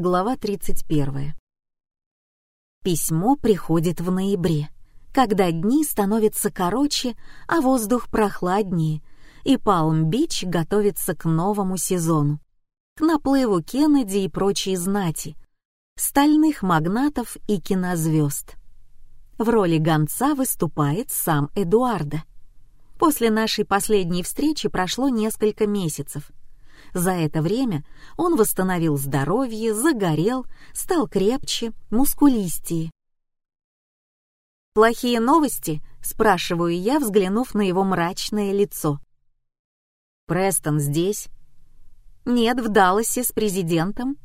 Глава 31. Письмо приходит в ноябре, когда дни становятся короче, а воздух прохладнее, и Палм-Бич готовится к новому сезону, к наплыву Кеннеди и прочей знати, стальных магнатов и кинозвезд. В роли гонца выступает сам Эдуарда. После нашей последней встречи прошло несколько месяцев — за это время он восстановил здоровье, загорел, стал крепче, мускулистее. «Плохие новости?» — спрашиваю я, взглянув на его мрачное лицо. «Престон здесь?» «Нет, в Далласе с президентом».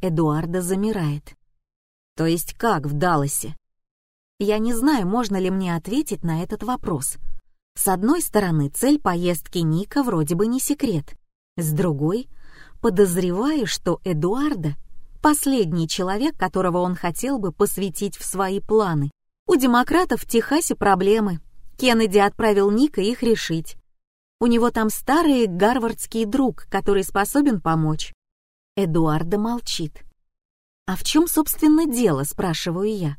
Эдуарда замирает. «То есть как в Далласе?» Я не знаю, можно ли мне ответить на этот вопрос. С одной стороны, цель поездки Ника вроде бы не секрет. С другой, подозреваю, что Эдуарда — последний человек, которого он хотел бы посвятить в свои планы. У демократов в Техасе проблемы. Кеннеди отправил Ника их решить. У него там старый гарвардский друг, который способен помочь. Эдуарда молчит. «А в чем, собственно, дело?» — спрашиваю я.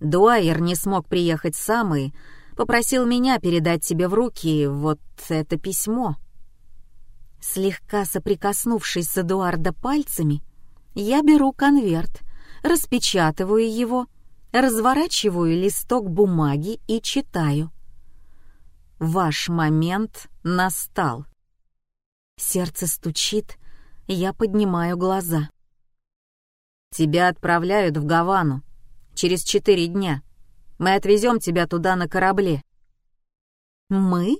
Дуайер не смог приехать сам и попросил меня передать тебе в руки вот это письмо. Слегка соприкоснувшись с Эдуардо пальцами, я беру конверт, распечатываю его, разворачиваю листок бумаги и читаю. «Ваш момент настал». Сердце стучит, я поднимаю глаза. «Тебя отправляют в Гавану. Через четыре дня. Мы отвезем тебя туда на корабле». «Мы?»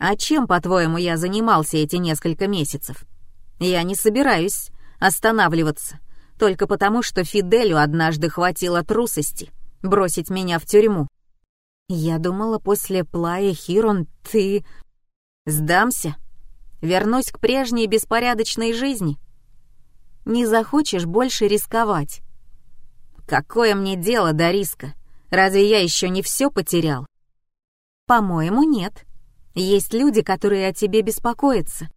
А чем, по-твоему, я занимался эти несколько месяцев? Я не собираюсь останавливаться, только потому, что Фиделю однажды хватило трусости бросить меня в тюрьму. Я думала, после Плая Хирон ты... Сдамся? Вернусь к прежней беспорядочной жизни? Не захочешь больше рисковать? Какое мне дело до риска? Разве я еще не все потерял? По-моему, нет. Есть люди, которые о тебе беспокоятся.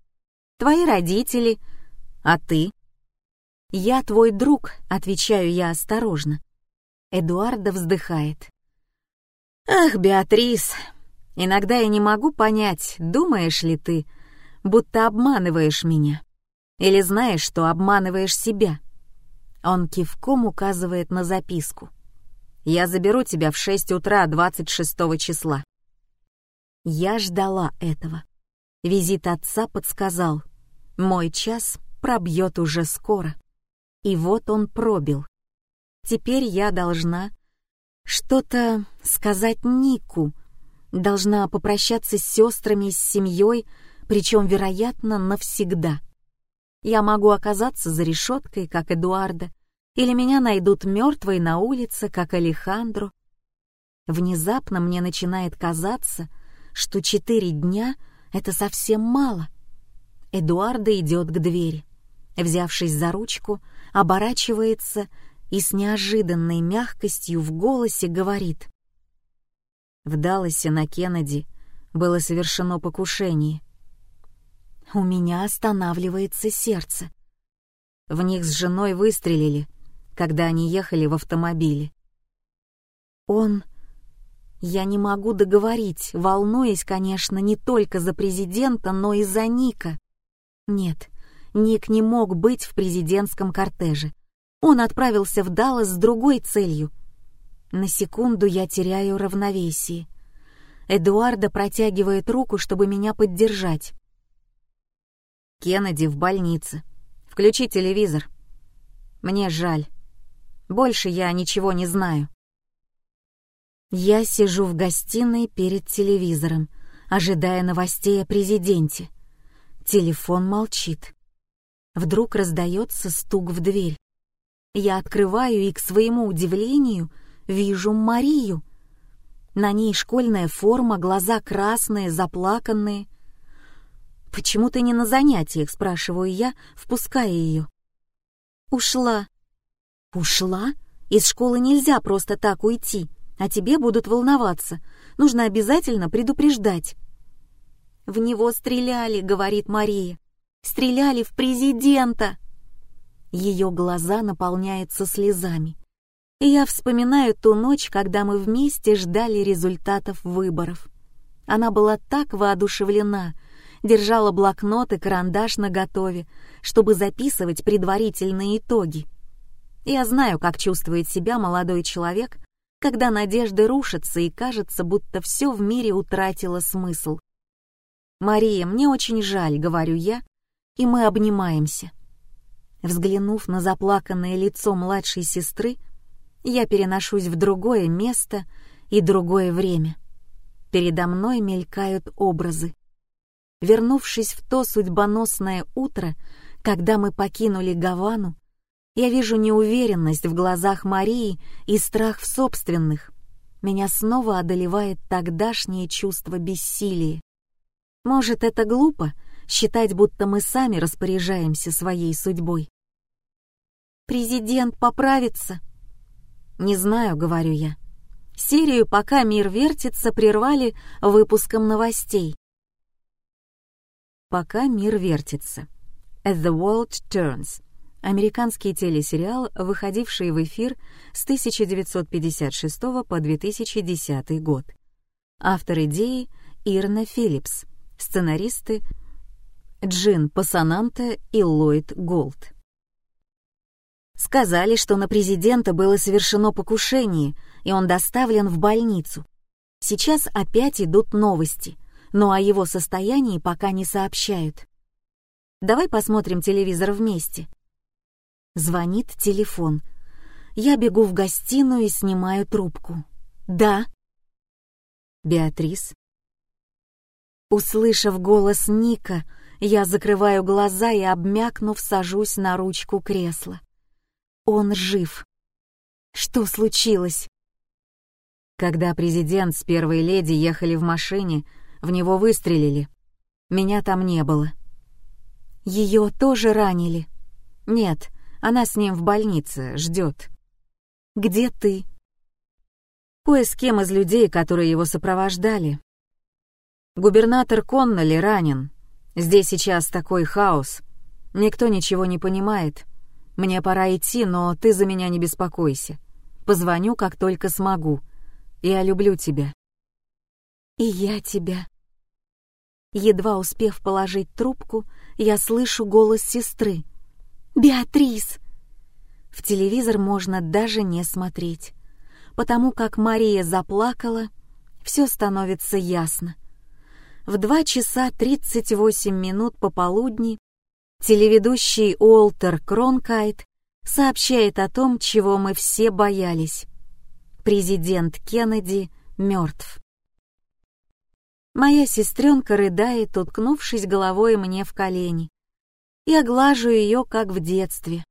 Твои родители, а ты? Я твой друг, отвечаю я осторожно. Эдуарда вздыхает. Ах, Беатрис, иногда я не могу понять, думаешь ли ты, будто обманываешь меня, или знаешь, что обманываешь себя. Он кивком указывает на записку. Я заберу тебя в 6 утра 26 числа. Я ждала этого. Визит отца подсказал. Мой час пробьет уже скоро. И вот он пробил. Теперь я должна что-то сказать Нику, должна попрощаться с сестрами, с семьей, причем, вероятно, навсегда. Я могу оказаться за решеткой, как Эдуарда, или меня найдут мертвой на улице, как Алехандро. Внезапно мне начинает казаться, что четыре дня — это совсем мало. Эдуарда идет к двери. Взявшись за ручку, оборачивается и с неожиданной мягкостью в голосе говорит. В Далласе на Кеннеди было совершено покушение. У меня останавливается сердце. В них с женой выстрелили, когда они ехали в автомобиле. Он я не могу договорить, волнуясь, конечно, не только за президента, но и за Ника. Нет, Ник не мог быть в президентском кортеже. Он отправился в Даллас с другой целью. На секунду я теряю равновесие. Эдуарда протягивает руку, чтобы меня поддержать. Кеннеди в больнице. Включи телевизор. Мне жаль. Больше я ничего не знаю. Я сижу в гостиной перед телевизором, ожидая новостей о президенте. Телефон молчит. Вдруг раздается стук в дверь. Я открываю и, к своему удивлению, вижу Марию. На ней школьная форма, глаза красные, заплаканные. «Почему ты не на занятиях?» — спрашиваю я, впуская ее. «Ушла». «Ушла? Из школы нельзя просто так уйти» а тебе будут волноваться. Нужно обязательно предупреждать. «В него стреляли», — говорит Мария. «Стреляли в президента!» Ее глаза наполняются слезами. И я вспоминаю ту ночь, когда мы вместе ждали результатов выборов. Она была так воодушевлена, держала блокнот и карандаш наготове, чтобы записывать предварительные итоги. Я знаю, как чувствует себя молодой человек, когда надежды рушатся и кажется, будто все в мире утратило смысл. «Мария, мне очень жаль», — говорю я, и мы обнимаемся. Взглянув на заплаканное лицо младшей сестры, я переношусь в другое место и другое время. Передо мной мелькают образы. Вернувшись в то судьбоносное утро, когда мы покинули Гавану, я вижу неуверенность в глазах Марии и страх в собственных. Меня снова одолевает тогдашнее чувство бессилия. Может, это глупо — считать, будто мы сами распоряжаемся своей судьбой. «Президент поправится?» «Не знаю», — говорю я. Серию «Пока мир вертится» прервали выпуском новостей. «Пока мир вертится». «As the world turns» американский телесериал, выходивший в эфир с 1956 по 2010 год. Автор идеи Ирна Филлипс, сценаристы Джин Пассананте и Ллойд Голд. Сказали, что на президента было совершено покушение, и он доставлен в больницу. Сейчас опять идут новости, но о его состоянии пока не сообщают. Давай посмотрим телевизор вместе. Звонит телефон. Я бегу в гостиную и снимаю трубку. «Да». «Беатрис». Услышав голос Ника, я закрываю глаза и, обмякнув, сажусь на ручку кресла. Он жив. Что случилось? Когда президент с первой леди ехали в машине, в него выстрелили. Меня там не было. Ее тоже ранили? Нет, она с ним в больнице, ждет. Где ты? Кое с кем из людей, которые его сопровождали. Губернатор Конноли ранен. Здесь сейчас такой хаос. Никто ничего не понимает. Мне пора идти, но ты за меня не беспокойся. Позвоню, как только смогу. Я люблю тебя. И я тебя. Едва успев положить трубку, я слышу голос сестры. «Беатрис!» В телевизор можно даже не смотреть. Потому как Мария заплакала, все становится ясно. В два часа тридцать восемь минут пополудни телеведущий Уолтер Кронкайт сообщает о том, чего мы все боялись. Президент Кеннеди мертв. Моя сестренка рыдает, уткнувшись головой мне в колени. Я глажу ее, как в детстве.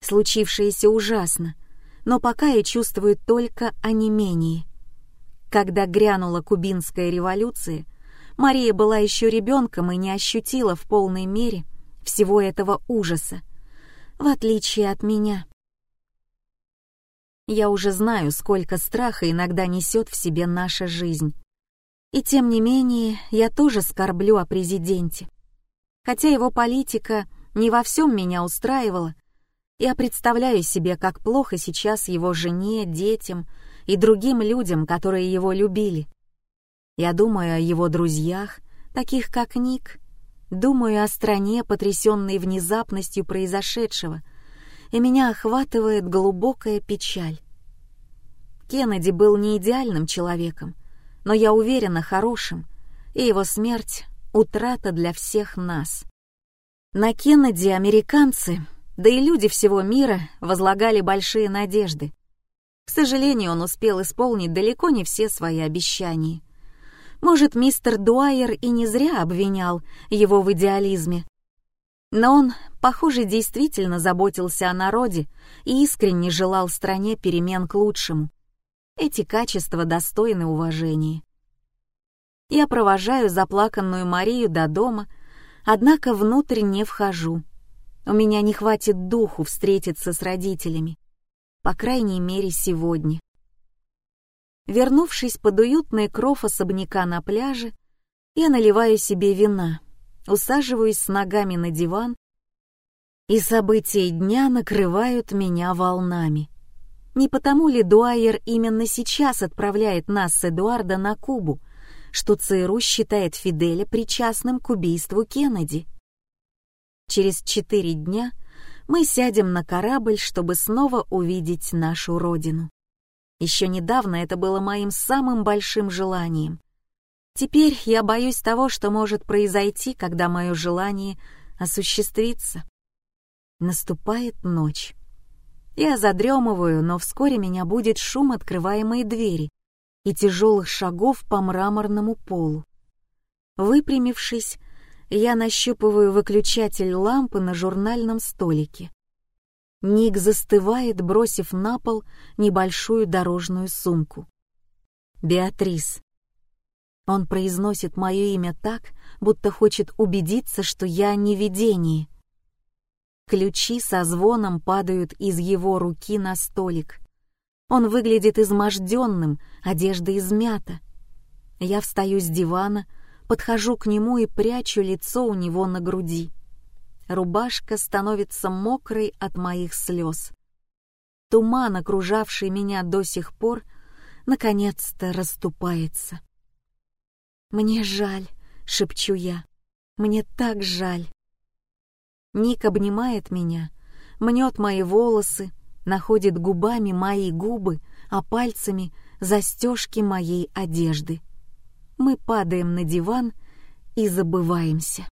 Случившееся ужасно, но пока я чувствую только онемение. Когда грянула кубинская революция, Мария была еще ребенком и не ощутила в полной мере всего этого ужаса, в отличие от меня. Я уже знаю, сколько страха иногда несет в себе наша жизнь. И тем не менее, я тоже скорблю о президенте. Хотя его политика не во всем меня устраивала, я представляю себе, как плохо сейчас его жене, детям и другим людям, которые его любили. Я думаю о его друзьях, таких как Ник, думаю о стране, потрясенной внезапностью произошедшего, и меня охватывает глубокая печаль. Кеннеди был не идеальным человеком, но я уверена хорошим, и его смерть утрата для всех нас. На Кеннеди американцы, да и люди всего мира возлагали большие надежды. К сожалению, он успел исполнить далеко не все свои обещания. Может, мистер Дуайер и не зря обвинял его в идеализме. Но он, похоже, действительно заботился о народе и искренне желал стране перемен к лучшему. Эти качества достойны уважения. Я провожаю заплаканную Марию до дома, однако внутрь не вхожу. У меня не хватит духу встретиться с родителями. По крайней мере, сегодня. Вернувшись под уютный кров особняка на пляже, я наливаю себе вина, усаживаюсь с ногами на диван, и события дня накрывают меня волнами. Не потому ли Дуайер именно сейчас отправляет нас с Эдуарда на Кубу, что ЦРУ считает Фиделя причастным к убийству Кеннеди? Через четыре дня мы сядем на корабль, чтобы снова увидеть нашу родину. Еще недавно это было моим самым большим желанием. Теперь я боюсь того, что может произойти, когда мое желание осуществится. Наступает ночь. Я задремываю, но вскоре меня будет шум открываемой двери и тяжелых шагов по мраморному полу. Выпрямившись, я нащупываю выключатель лампы на журнальном столике. Ник застывает, бросив на пол небольшую дорожную сумку. «Беатрис». Он произносит мое имя так, будто хочет убедиться, что я не видение. Ключи со звоном падают из его руки на столик. Он выглядит изможденным, одежда измята. Я встаю с дивана, подхожу к нему и прячу лицо у него на груди. Рубашка становится мокрой от моих слез. Туман, окружавший меня до сих пор, наконец-то расступается. «Мне жаль», — шепчу я, — «мне так жаль». Ник обнимает меня, мнет мои волосы, находит губами мои губы, а пальцами застежки моей одежды. Мы падаем на диван и забываемся.